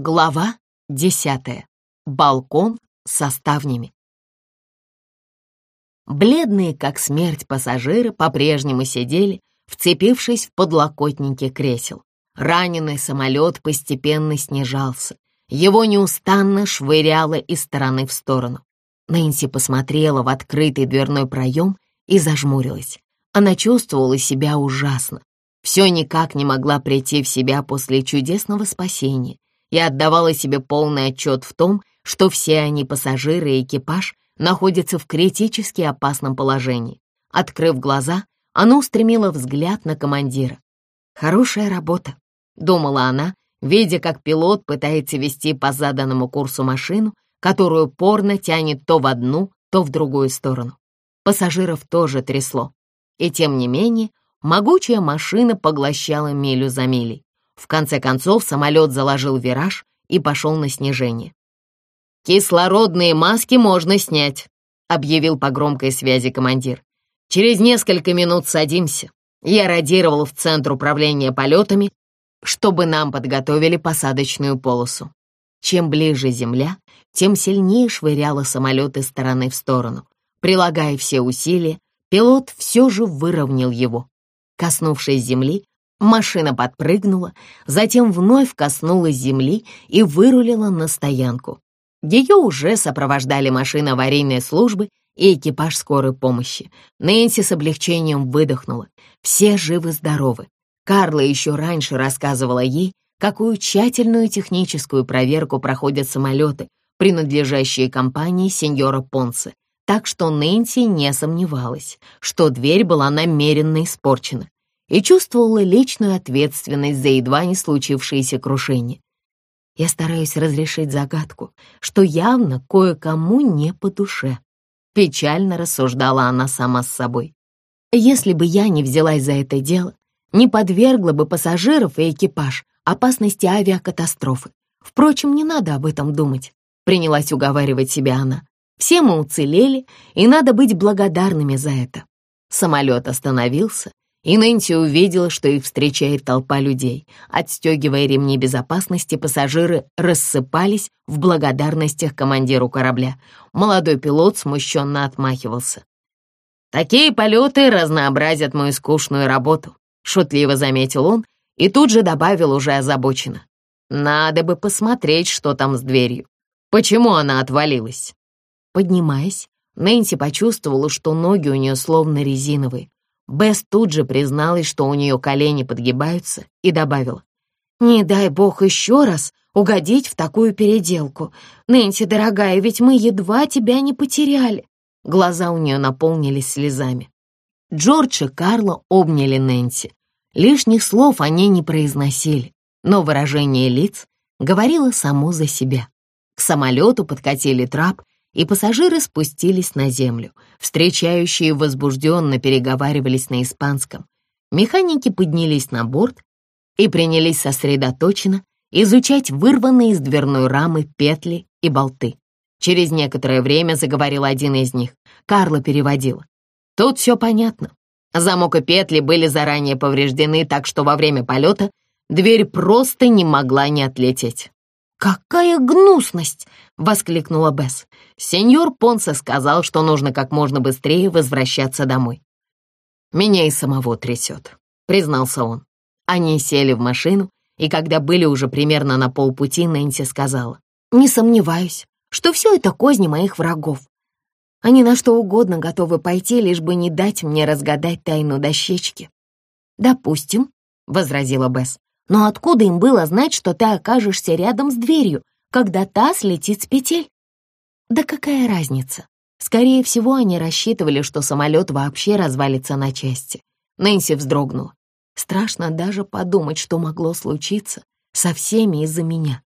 Глава десятая. Балкон со ставнями. Бледные, как смерть, пассажиры по-прежнему сидели, вцепившись в подлокотники кресел. Раненый самолет постепенно снижался. Его неустанно швыряло из стороны в сторону. Нэнси посмотрела в открытый дверной проем и зажмурилась. Она чувствовала себя ужасно. Все никак не могла прийти в себя после чудесного спасения и отдавала себе полный отчет в том, что все они, пассажиры и экипаж, находятся в критически опасном положении. Открыв глаза, она устремила взгляд на командира. «Хорошая работа», — думала она, видя, как пилот пытается вести по заданному курсу машину, которую порно тянет то в одну, то в другую сторону. Пассажиров тоже трясло. И тем не менее, могучая машина поглощала милю за милей. В конце концов самолет заложил вираж и пошел на снижение. «Кислородные маски можно снять», — объявил по громкой связи командир. «Через несколько минут садимся». Я радировал в Центр управления полетами, чтобы нам подготовили посадочную полосу. Чем ближе земля, тем сильнее швыряла самолет из стороны в сторону. Прилагая все усилия, пилот все же выровнял его. Коснувшись земли, Машина подпрыгнула, затем вновь коснулась земли и вырулила на стоянку. Ее уже сопровождали машины аварийной службы и экипаж скорой помощи. Нэнси с облегчением выдохнула. Все живы-здоровы. Карла еще раньше рассказывала ей, какую тщательную техническую проверку проходят самолеты, принадлежащие компании сеньора Понсе, так что Нэнси не сомневалась, что дверь была намеренно испорчена и чувствовала личную ответственность за едва не случившееся крушение. Я стараюсь разрешить загадку, что явно кое-кому не по душе. Печально рассуждала она сама с собой. Если бы я не взялась за это дело, не подвергла бы пассажиров и экипаж опасности авиакатастрофы. Впрочем, не надо об этом думать, принялась уговаривать себя она. Все мы уцелели, и надо быть благодарными за это. Самолет остановился, и Нэнси увидела, что их встречает толпа людей. Отстегивая ремни безопасности, пассажиры рассыпались в благодарностях командиру корабля. Молодой пилот смущенно отмахивался. «Такие полеты разнообразят мою скучную работу», — шутливо заметил он и тут же добавил уже озабоченно. «Надо бы посмотреть, что там с дверью. Почему она отвалилась?» Поднимаясь, Нэнси почувствовала, что ноги у нее словно резиновые. Бесс тут же призналась, что у нее колени подгибаются, и добавила. «Не дай бог еще раз угодить в такую переделку. Нэнси, дорогая, ведь мы едва тебя не потеряли». Глаза у нее наполнились слезами. Джордж и Карла обняли Нэнси. Лишних слов они не произносили, но выражение лиц говорило само за себя. К самолету подкатили трап, и пассажиры спустились на землю. Встречающие возбужденно переговаривались на испанском. Механики поднялись на борт и принялись сосредоточенно изучать вырванные из дверной рамы петли и болты. Через некоторое время заговорил один из них. Карла переводила. Тут все понятно. Замок и петли были заранее повреждены, так что во время полета дверь просто не могла не отлететь. «Какая гнусность!» — воскликнула Бесс. Сеньор Понсе сказал, что нужно как можно быстрее возвращаться домой. «Меня и самого трясет», — признался он. Они сели в машину, и когда были уже примерно на полпути, Нэнси сказала. «Не сомневаюсь, что все это козни моих врагов. Они на что угодно готовы пойти, лишь бы не дать мне разгадать тайну дощечки». «Допустим», — возразила Бесс. Но откуда им было знать, что ты окажешься рядом с дверью, когда та слетит с петель? Да какая разница? Скорее всего, они рассчитывали, что самолет вообще развалится на части. Нэнси вздрогнула. Страшно даже подумать, что могло случиться со всеми из-за меня.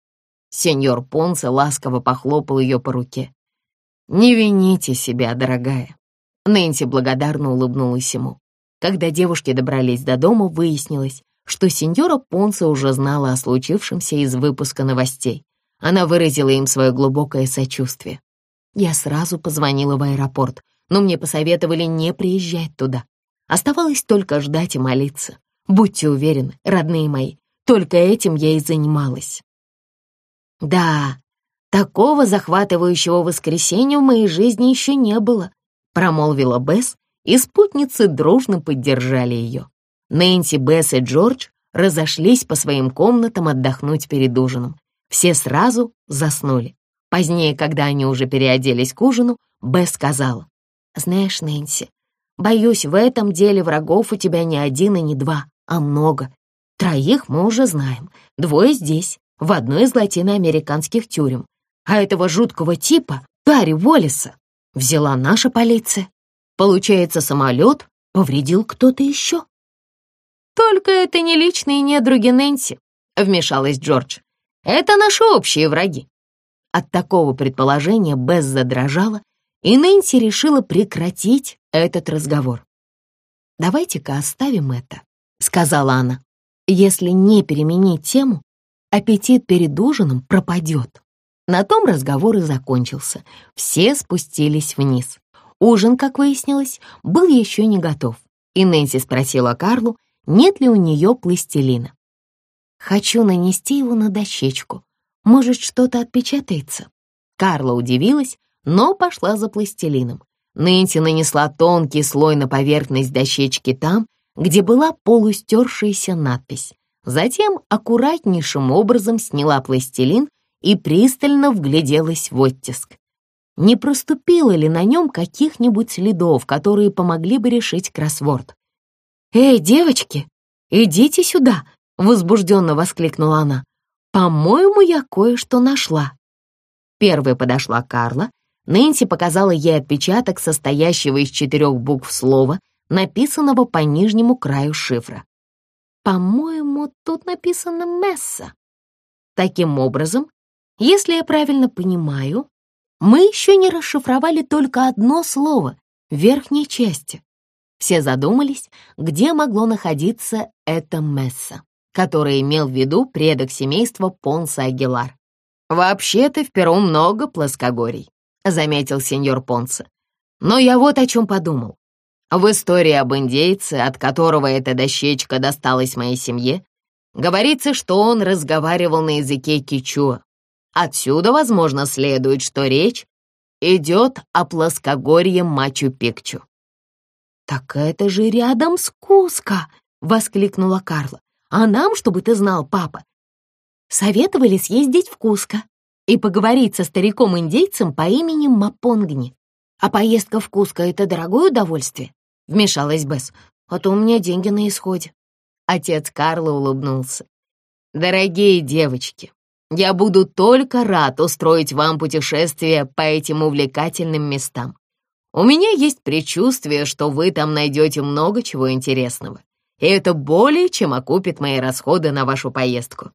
Сеньор Понце ласково похлопал ее по руке. «Не вините себя, дорогая». Нэнси благодарно улыбнулась ему. Когда девушки добрались до дома, выяснилось, что сеньора Понса уже знала о случившемся из выпуска новостей. Она выразила им свое глубокое сочувствие. Я сразу позвонила в аэропорт, но мне посоветовали не приезжать туда. Оставалось только ждать и молиться. Будьте уверены, родные мои, только этим я и занималась. Да, такого захватывающего воскресенья в моей жизни еще не было, промолвила Бесс, и спутницы дружно поддержали ее. Нэнси, Бесс и Джордж разошлись по своим комнатам отдохнуть перед ужином. Все сразу заснули. Позднее, когда они уже переоделись к ужину, Бесс сказала, «Знаешь, Нэнси, боюсь, в этом деле врагов у тебя не один и не два, а много. Троих мы уже знаем, двое здесь, в одной из латиноамериканских тюрем. А этого жуткого типа, Пари Уоллеса, взяла наша полиция. Получается, самолет повредил кто-то еще. «Только это не личные недруги Нэнси», — вмешалась Джордж. «Это наши общие враги». От такого предположения Бесс задрожала, и Нэнси решила прекратить этот разговор. «Давайте-ка оставим это», — сказала она. «Если не переменить тему, аппетит перед ужином пропадет». На том разговор и закончился. Все спустились вниз. Ужин, как выяснилось, был еще не готов, и Нэнси спросила Карлу, нет ли у нее пластилина. «Хочу нанести его на дощечку. Может, что-то отпечатается?» Карла удивилась, но пошла за пластилином. Нэнси нанесла тонкий слой на поверхность дощечки там, где была полустершаяся надпись. Затем аккуратнейшим образом сняла пластилин и пристально вгляделась в оттиск. Не проступило ли на нем каких-нибудь следов, которые помогли бы решить кроссворд? «Эй, девочки, идите сюда!» — возбужденно воскликнула она. «По-моему, я кое-что нашла». Первой подошла Карла. Нэнси показала ей отпечаток, состоящего из четырех букв слова, написанного по нижнему краю шифра. «По-моему, тут написано «Месса». Таким образом, если я правильно понимаю, мы еще не расшифровали только одно слово в верхней части. Все задумались, где могло находиться это Месса, который имел в виду предок семейства Понса Агилар. «Вообще-то в Перу много плоскогорий», — заметил сеньор Понса. «Но я вот о чем подумал. В истории об индейце, от которого эта дощечка досталась моей семье, говорится, что он разговаривал на языке кичуа. Отсюда, возможно, следует, что речь идет о плоскогорье Мачу-Пикчу. «Так это же рядом с Куско!» — воскликнула Карла. «А нам, чтобы ты знал, папа, советовали съездить в Куско и поговорить со стариком-индейцем по имени Мапонгни. А поездка в Куско — это дорогое удовольствие?» — вмешалась Бесс. «А то у меня деньги на исходе». Отец Карла улыбнулся. «Дорогие девочки, я буду только рад устроить вам путешествие по этим увлекательным местам. У меня есть предчувствие, что вы там найдете много чего интересного, и это более чем окупит мои расходы на вашу поездку».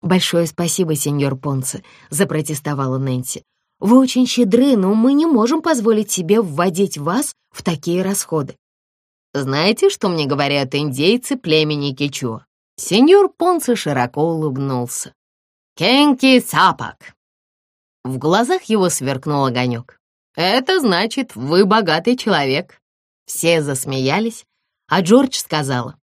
«Большое спасибо, сеньор Понце», — запротестовала Нэнси. «Вы очень щедры, но мы не можем позволить себе вводить вас в такие расходы». «Знаете, что мне говорят индейцы племени Кичуа?» Сеньор Понце широко улыбнулся. «Кенки Сапак!» В глазах его сверкнул огонек. «Это значит, вы богатый человек». Все засмеялись, а Джордж сказала.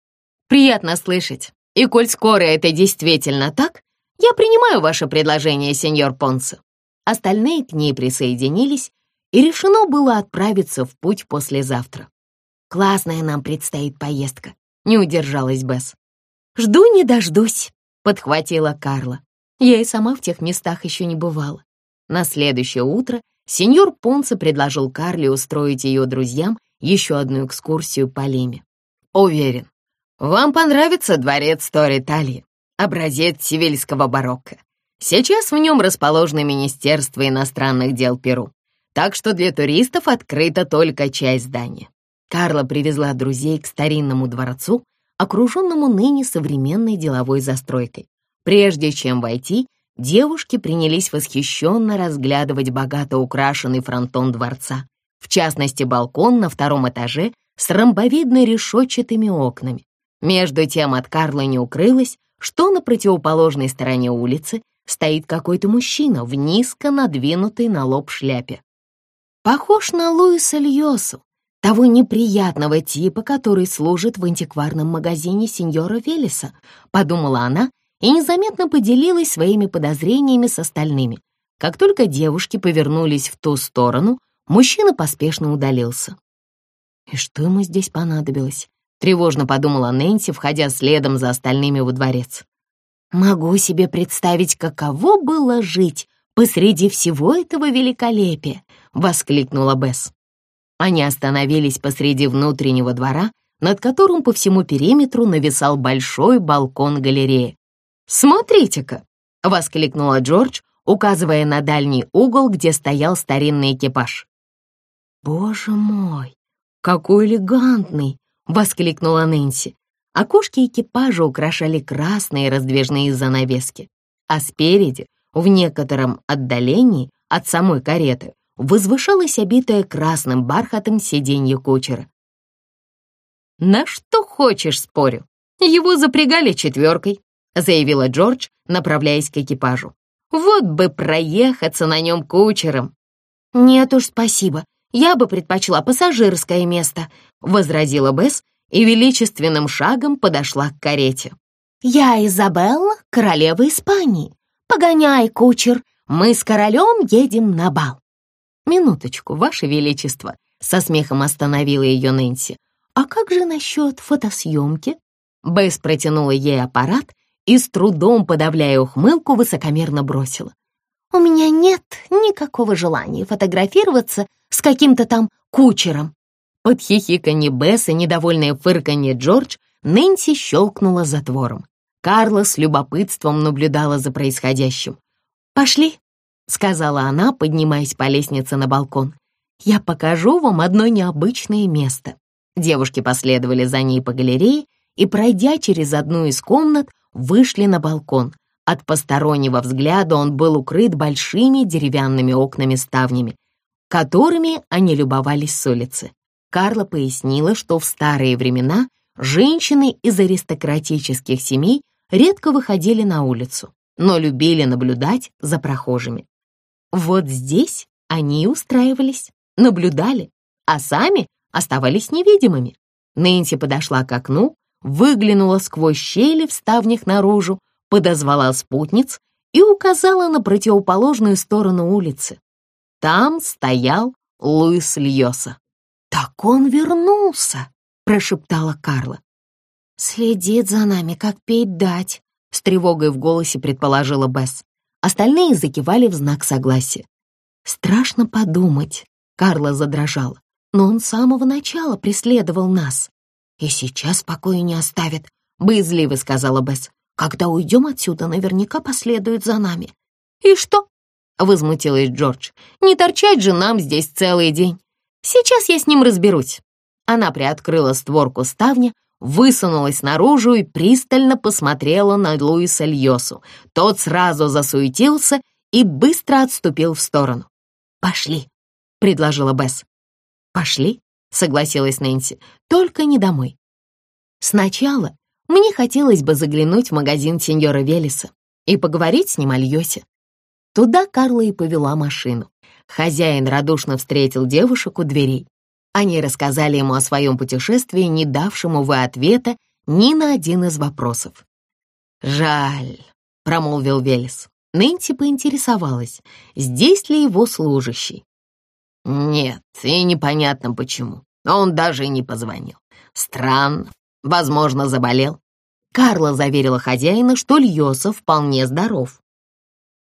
«Приятно слышать. И коль скоро это действительно так, я принимаю ваше предложение, сеньор Понсо». Остальные к ней присоединились, и решено было отправиться в путь послезавтра. «Классная нам предстоит поездка», — не удержалась Бесс. «Жду не дождусь», — подхватила Карла. Я и сама в тех местах еще не бывала. На следующее утро Сеньор Понце предложил Карле устроить ее друзьям еще одну экскурсию по Лиме. «Уверен, вам понравится дворец Тори-Тали, образец сивильского барокко. Сейчас в нем расположено Министерство иностранных дел Перу, так что для туристов открыта только часть здания». Карла привезла друзей к старинному дворцу, окруженному ныне современной деловой застройкой. Прежде чем войти, девушки принялись восхищенно разглядывать богато украшенный фронтон дворца, в частности, балкон на втором этаже с ромбовидной решетчатыми окнами. Между тем от Карла не укрылось, что на противоположной стороне улицы стоит какой-то мужчина в низко надвинутой на лоб шляпе. Похож на Луиса Льосу, того неприятного типа, который служит в антикварном магазине сеньора Велеса, подумала она и незаметно поделилась своими подозрениями с остальными. Как только девушки повернулись в ту сторону, мужчина поспешно удалился. «И что ему здесь понадобилось?» — тревожно подумала Нэнси, входя следом за остальными во дворец. «Могу себе представить, каково было жить посреди всего этого великолепия!» — воскликнула Бесс. Они остановились посреди внутреннего двора, над которым по всему периметру нависал большой балкон галереи. «Смотрите-ка!» — воскликнула Джордж, указывая на дальний угол, где стоял старинный экипаж. «Боже мой, какой элегантный!» — воскликнула Нэнси. Окошки экипажа украшали красные раздвижные занавески, а спереди, в некотором отдалении от самой кареты, возвышалось обитое красным бархатом сиденье кучера. «На что хочешь, спорю. Его запрягали четверкой», заявила Джордж, направляясь к экипажу. «Вот бы проехаться на нем кучером!» «Нет уж, спасибо. Я бы предпочла пассажирское место», возразила Бесс и величественным шагом подошла к карете. «Я Изабелла, королева Испании. Погоняй, кучер, мы с королем едем на бал». «Минуточку, Ваше Величество», — со смехом остановила ее Нэнси. «А как же насчет фотосъемки?» Бесс протянула ей аппарат и с трудом, подавляя ухмылку, высокомерно бросила. «У меня нет никакого желания фотографироваться с каким-то там кучером». Под хихиканье Бесс и недовольное фырканье Джордж Нэнси щелкнула затвором. Карла с любопытством наблюдала за происходящим. «Пошли», — сказала она, поднимаясь по лестнице на балкон. «Я покажу вам одно необычное место». Девушки последовали за ней по галерее и, пройдя через одну из комнат, вышли на балкон. От постороннего взгляда он был укрыт большими деревянными окнами-ставнями, которыми они любовались с улицы. Карла пояснила, что в старые времена женщины из аристократических семей редко выходили на улицу, но любили наблюдать за прохожими. Вот здесь они устраивались, наблюдали, а сами оставались невидимыми. Нэнси подошла к окну, выглянула сквозь щели в ставнях наружу, подозвала спутниц и указала на противоположную сторону улицы. Там стоял Луис Льоса. «Так он вернулся!» — прошептала Карла. «Следит за нами, как петь дать», — с тревогой в голосе предположила Бесс. Остальные закивали в знак согласия. «Страшно подумать», — Карла задрожала, «но он с самого начала преследовал нас. И сейчас покоя не оставит», — боязливо сказала Бесс. «Когда уйдем отсюда, наверняка последует за нами». «И что?» — возмутилась Джордж. «Не торчать же нам здесь целый день. Сейчас я с ним разберусь». Она приоткрыла створку ставня, высунулась наружу и пристально посмотрела на Луиса Льосу. Тот сразу засуетился и быстро отступил в сторону. «Пошли», — предложила Бесс. «Пошли», — согласилась Нэнси, — «только не домой». «Сначала мне хотелось бы заглянуть в магазин сеньора Велеса и поговорить с ним о Льосе». Туда Карла и повела машину. Хозяин радушно встретил девушек у дверей. Они рассказали ему о своем путешествии, не давшем, увы, ответа ни на один из вопросов. «Жаль», — промолвил Велес. Нэнси поинтересовалась, здесь ли его служащий. «Нет, и непонятно почему. Он даже и не позвонил. Странно. Возможно, заболел». Карла заверила хозяина, что Льоса вполне здоров.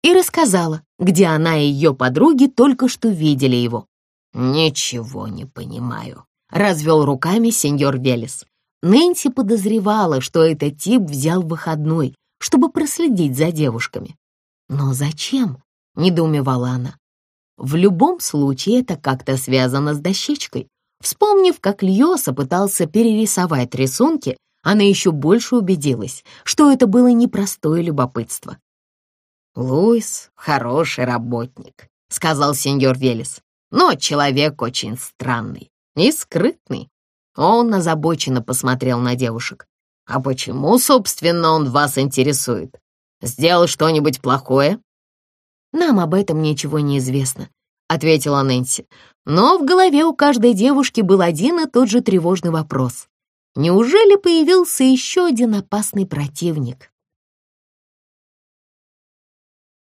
И рассказала, где она и ее подруги только что видели его. «Ничего не понимаю», — развел руками сеньор Велес. Нэнси подозревала, что этот тип взял выходной, чтобы проследить за девушками. «Но зачем?» — недоумевала она. В любом случае это как-то связано с дощечкой. Вспомнив, как Льоса пытался перерисовать рисунки, она еще больше убедилась, что это было непростое любопытство. «Луис — хороший работник», — сказал сеньор Велес но человек очень странный и скрытный. Он озабоченно посмотрел на девушек. «А почему, собственно, он вас интересует? Сделал что-нибудь плохое?» «Нам об этом ничего не известно», — ответила Нэнси. Но в голове у каждой девушки был один и тот же тревожный вопрос. Неужели появился еще один опасный противник?